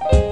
Bye.